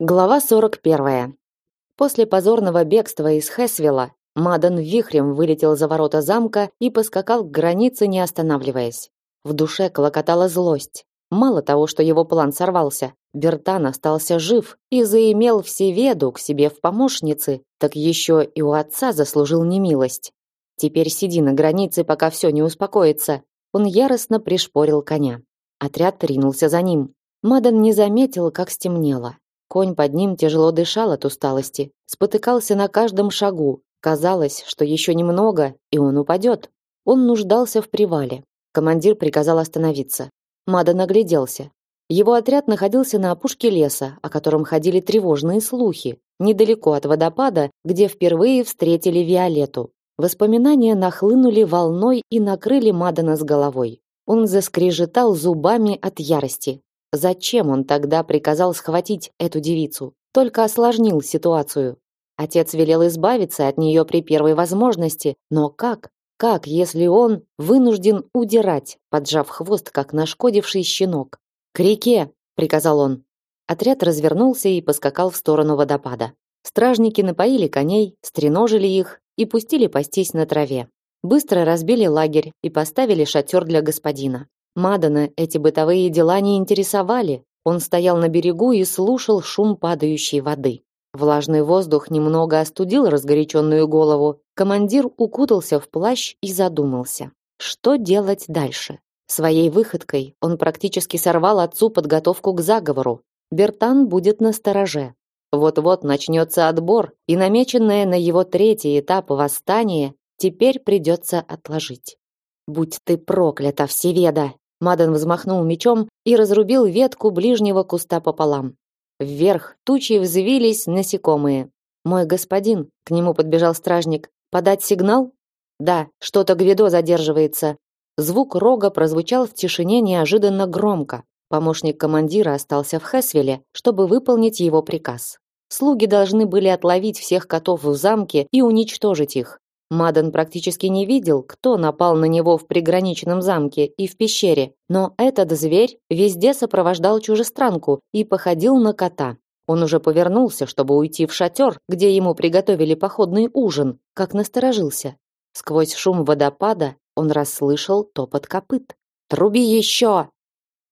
Глава 41. После позорного бегства из Хесвилла Мадан вихрем вылетел за ворота замка и поскакал к границе, не останавливаясь. В душе клокотала злость. Мало того, что его план сорвался, Бертан остался жив и заимел всеведу к себе в помощницы, так еще и у отца заслужил немилость. Теперь сиди на границе, пока все не успокоится. Он яростно пришпорил коня. Отряд ринулся за ним. Мадан не заметил, как стемнело. Конь под ним тяжело дышал от усталости, спотыкался на каждом шагу. Казалось, что еще немного, и он упадет. Он нуждался в привале. Командир приказал остановиться. Мада нагляделся. Его отряд находился на опушке леса, о котором ходили тревожные слухи, недалеко от водопада, где впервые встретили Виолетту. Воспоминания нахлынули волной и накрыли Мадана с головой. Он заскрежетал зубами от ярости. Зачем он тогда приказал схватить эту девицу? Только осложнил ситуацию. Отец велел избавиться от нее при первой возможности, но как? Как, если он вынужден удирать, поджав хвост, как нашкодивший щенок? К реке, приказал он. Отряд развернулся и поскакал в сторону водопада. Стражники напоили коней, стреножили их и пустили пастись на траве. Быстро разбили лагерь и поставили шатер для господина. Мадана эти бытовые дела не интересовали. Он стоял на берегу и слушал шум падающей воды. Влажный воздух немного остудил разгоряченную голову. Командир укутался в плащ и задумался. Что делать дальше? Своей выходкой он практически сорвал отцу подготовку к заговору. Бертан будет на стороже. Вот-вот начнется отбор, и намеченное на его третий этап восстание теперь придется отложить. Будь ты проклята, Всеведа! Мадан взмахнул мечом и разрубил ветку ближнего куста пополам. Вверх тучи взвились насекомые. Мой господин, к нему подбежал стражник. Подать сигнал? Да, что-то Гвидо задерживается. Звук рога прозвучал в тишине неожиданно громко. Помощник командира остался в Хесвеле, чтобы выполнить его приказ. Слуги должны были отловить всех котов в замке и уничтожить их. Мадан практически не видел, кто напал на него в приграничном замке и в пещере, но этот зверь везде сопровождал чужестранку и походил на кота. Он уже повернулся, чтобы уйти в шатер, где ему приготовили походный ужин, как насторожился. Сквозь шум водопада он расслышал топот копыт. «Труби еще!»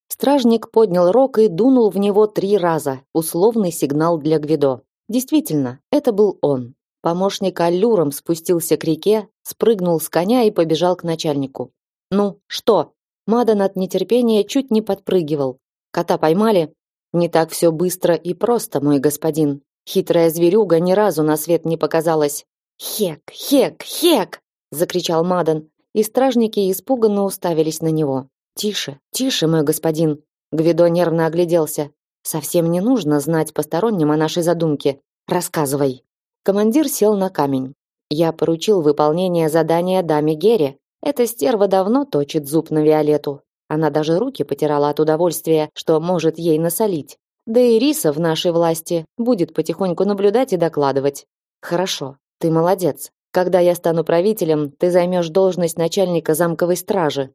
Стражник поднял рог и дунул в него три раза, условный сигнал для Гвидо. Действительно, это был он. Помощник аллюром спустился к реке, спрыгнул с коня и побежал к начальнику. «Ну, что?» Мадан от нетерпения чуть не подпрыгивал. «Кота поймали?» «Не так все быстро и просто, мой господин. Хитрая зверюга ни разу на свет не показалась». «Хек, хек, хек!» — закричал Мадан, и стражники испуганно уставились на него. «Тише, тише, мой господин!» Гвидо нервно огляделся. «Совсем не нужно знать посторонним о нашей задумке. Рассказывай». Командир сел на камень. Я поручил выполнение задания даме Гере. Эта стерва давно точит зуб на Виолетту. Она даже руки потирала от удовольствия, что может ей насолить. Да и Риса в нашей власти будет потихоньку наблюдать и докладывать. Хорошо, ты молодец. Когда я стану правителем, ты займешь должность начальника замковой стражи.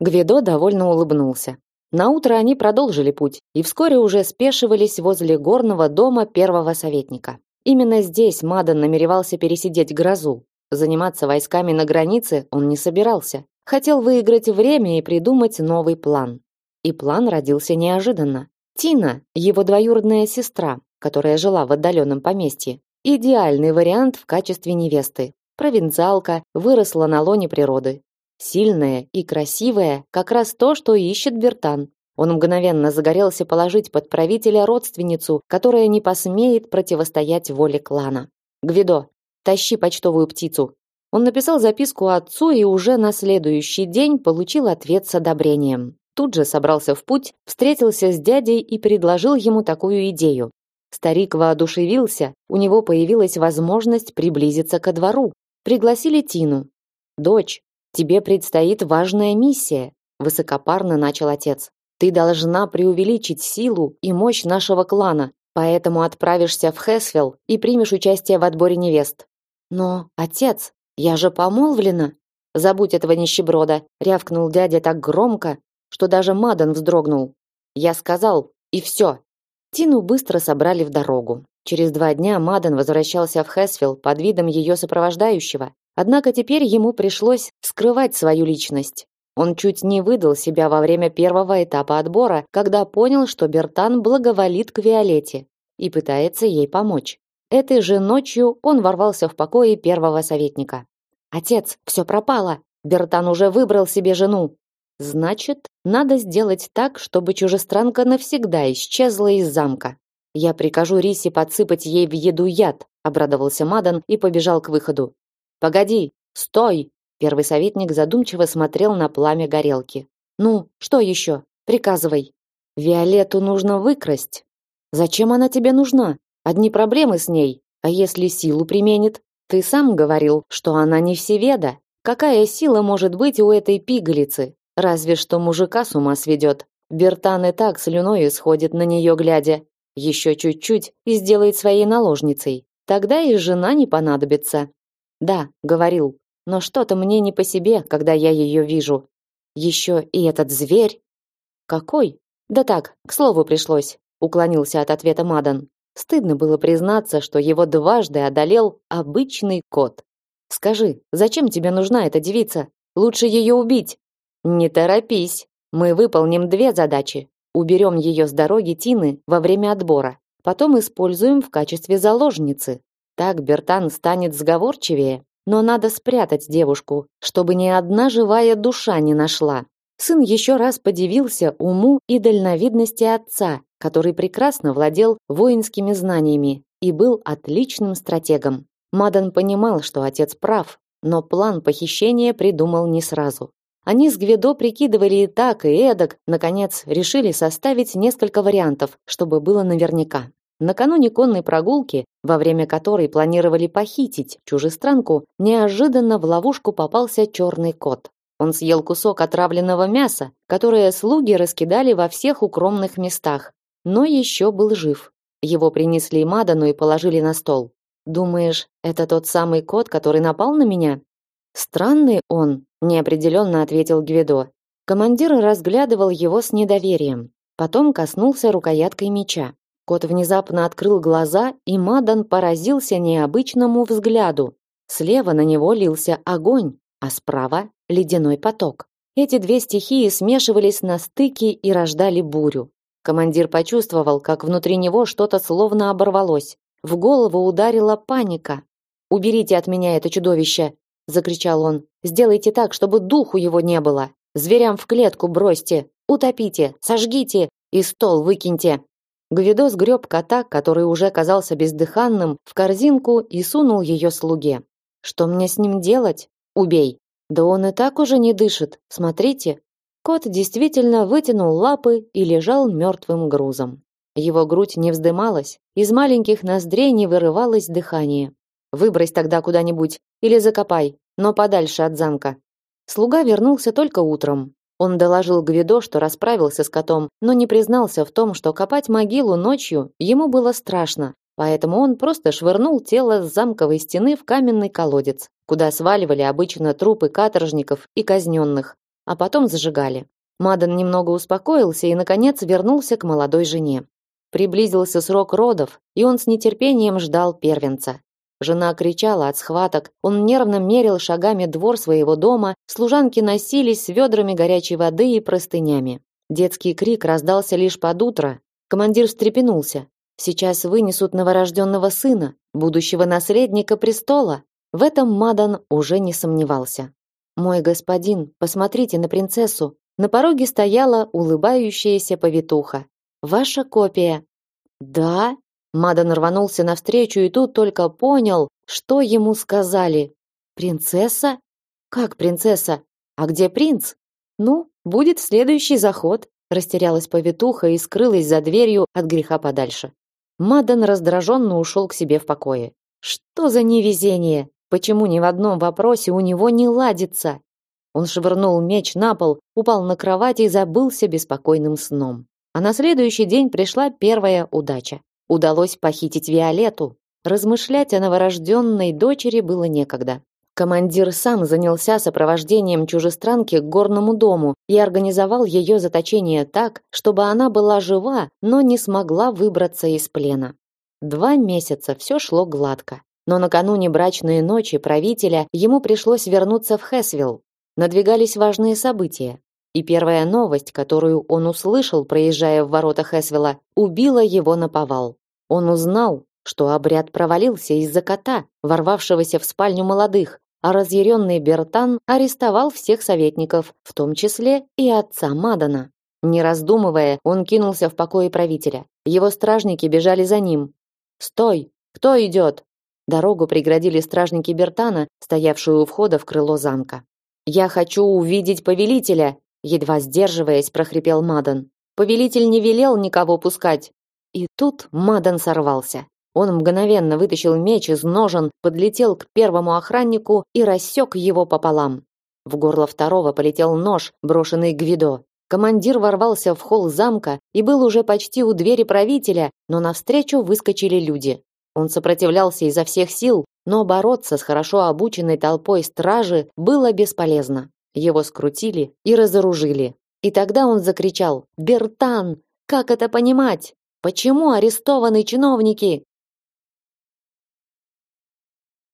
Гвидо довольно улыбнулся. На утро они продолжили путь и вскоре уже спешивались возле горного дома первого советника. Именно здесь Мадан намеревался пересидеть грозу. Заниматься войсками на границе он не собирался. Хотел выиграть время и придумать новый план. И план родился неожиданно. Тина, его двоюродная сестра, которая жила в отдаленном поместье, идеальный вариант в качестве невесты. Провинциалка, выросла на лоне природы. Сильная и красивая, как раз то, что ищет Бертан. Он мгновенно загорелся положить под правителя родственницу, которая не посмеет противостоять воле клана. Гвидо, тащи почтовую птицу. Он написал записку отцу и уже на следующий день получил ответ с одобрением. Тут же собрался в путь, встретился с дядей и предложил ему такую идею. Старик воодушевился, у него появилась возможность приблизиться ко двору. Пригласили Тину. «Дочь, тебе предстоит важная миссия», высокопарно начал отец. Ты должна преувеличить силу и мощь нашего клана, поэтому отправишься в Хесвелл и примешь участие в отборе невест. Но, отец, я же помолвлена. Забудь этого нищеброда, рявкнул дядя так громко, что даже Мадан вздрогнул. Я сказал, и все. Тину быстро собрали в дорогу. Через два дня Мадан возвращался в Хэсвилл под видом ее сопровождающего. Однако теперь ему пришлось скрывать свою личность. Он чуть не выдал себя во время первого этапа отбора, когда понял, что Бертан благоволит к Виолете и пытается ей помочь. Этой же ночью он ворвался в покои первого советника. «Отец, все пропало! Бертан уже выбрал себе жену!» «Значит, надо сделать так, чтобы чужестранка навсегда исчезла из замка. Я прикажу Рисе подсыпать ей в еду яд», обрадовался Мадан и побежал к выходу. «Погоди! Стой!» Первый советник задумчиво смотрел на пламя горелки. «Ну, что еще? Приказывай!» «Виолетту нужно выкрасть». «Зачем она тебе нужна? Одни проблемы с ней. А если силу применит? Ты сам говорил, что она не всеведа. Какая сила может быть у этой пигалицы? Разве что мужика с ума сведет. Бертан и так слюной исходит на нее глядя. Еще чуть-чуть и сделает своей наложницей. Тогда и жена не понадобится. Да, говорил. Но что-то мне не по себе, когда я ее вижу. Еще и этот зверь. Какой? Да так, к слову пришлось. Уклонился от ответа Мадан. Стыдно было признаться, что его дважды одолел обычный кот. Скажи, зачем тебе нужна эта девица? Лучше ее убить. Не торопись. Мы выполним две задачи. Уберем ее с дороги Тины во время отбора. Потом используем в качестве заложницы. Так Бертан станет сговорчивее. Но надо спрятать девушку, чтобы ни одна живая душа не нашла. Сын еще раз подивился уму и дальновидности отца который прекрасно владел воинскими знаниями и был отличным стратегом. Мадан понимал, что отец прав, но план похищения придумал не сразу. Они с Гведо прикидывали и так, и эдак, наконец решили составить несколько вариантов, чтобы было наверняка. Накануне конной прогулки, во время которой планировали похитить чужестранку, неожиданно в ловушку попался черный кот. Он съел кусок отравленного мяса, которое слуги раскидали во всех укромных местах, но еще был жив. Его принесли Мадану и положили на стол. Думаешь, это тот самый кот, который напал на меня? Странный он, неопределенно ответил Гвидо. Командир разглядывал его с недоверием. Потом коснулся рукояткой меча. Кот внезапно открыл глаза, и Мадан поразился необычному взгляду. Слева на него лился огонь, а справа ледяной поток. Эти две стихии смешивались на стыке и рождали бурю. Командир почувствовал, как внутри него что-то словно оборвалось. В голову ударила паника. «Уберите от меня это чудовище!» – закричал он. «Сделайте так, чтобы духу его не было! Зверям в клетку бросьте! Утопите! Сожгите! И стол выкиньте!» Гвидо сгреб кота, который уже казался бездыханным, в корзинку и сунул ее слуге. «Что мне с ним делать? Убей!» «Да он и так уже не дышит, смотрите!» Кот действительно вытянул лапы и лежал мертвым грузом. Его грудь не вздымалась, из маленьких ноздрей не вырывалось дыхание. Выбрось тогда куда-нибудь или закопай, но подальше от замка. Слуга вернулся только утром. Он доложил Гвидо, что расправился с котом, но не признался в том, что копать могилу ночью ему было страшно, поэтому он просто швырнул тело с замковой стены в каменный колодец, куда сваливали обычно трупы каторжников и казненных, а потом зажигали. Мадан немного успокоился и наконец вернулся к молодой жене. Приблизился срок родов, и он с нетерпением ждал первенца. Жена кричала от схваток, он нервно мерил шагами двор своего дома, служанки носились с ведрами горячей воды и простынями. Детский крик раздался лишь под утро. Командир встрепенулся. Сейчас вынесут новорожденного сына, будущего наследника престола. В этом Мадан уже не сомневался. Мой господин, посмотрите на принцессу. На пороге стояла улыбающаяся повитуха. Ваша копия. Да? Мадан рванулся навстречу и тут только понял, что ему сказали. Принцесса? Как принцесса? А где принц? Ну, будет следующий заход, растерялась повитуха и скрылась за дверью от греха подальше. Мадан раздраженно ушел к себе в покое. Что за невезение? Почему ни в одном вопросе у него не ладится? Он швырнул меч на пол, упал на кровать и забылся беспокойным сном. А на следующий день пришла первая удача. Удалось похитить Виолетту. Размышлять о новорожденной дочери было некогда. Командир сам занялся сопровождением чужестранки к горному дому и организовал ее заточение так, чтобы она была жива, но не смогла выбраться из плена. Два месяца все шло гладко. Но накануне брачной ночи правителя ему пришлось вернуться в Хесвилл. Надвигались важные события. И первая новость, которую он услышал, проезжая в ворота Хесвилла, убила его на повал. Он узнал, что обряд провалился из-за кота, ворвавшегося в спальню молодых, а разъяренный Бертан арестовал всех советников, в том числе и отца Мадана. Не раздумывая, он кинулся в покои правителя. Его стражники бежали за ним. «Стой! Кто идет?» Дорогу преградили стражники Бертана, стоявшие у входа в крыло замка. «Я хочу увидеть повелителя!» Едва сдерживаясь, прохрипел Мадан. «Повелитель не велел никого пускать!» И тут Мадан сорвался. Он мгновенно вытащил меч из ножен, подлетел к первому охраннику и рассек его пополам. В горло второго полетел нож, брошенный Гвидо. Командир ворвался в холл замка и был уже почти у двери правителя, но навстречу выскочили люди. Он сопротивлялся изо всех сил, но бороться с хорошо обученной толпой стражи было бесполезно. Его скрутили и разоружили. И тогда он закричал: "Бертан, как это понимать? Почему арестованы чиновники?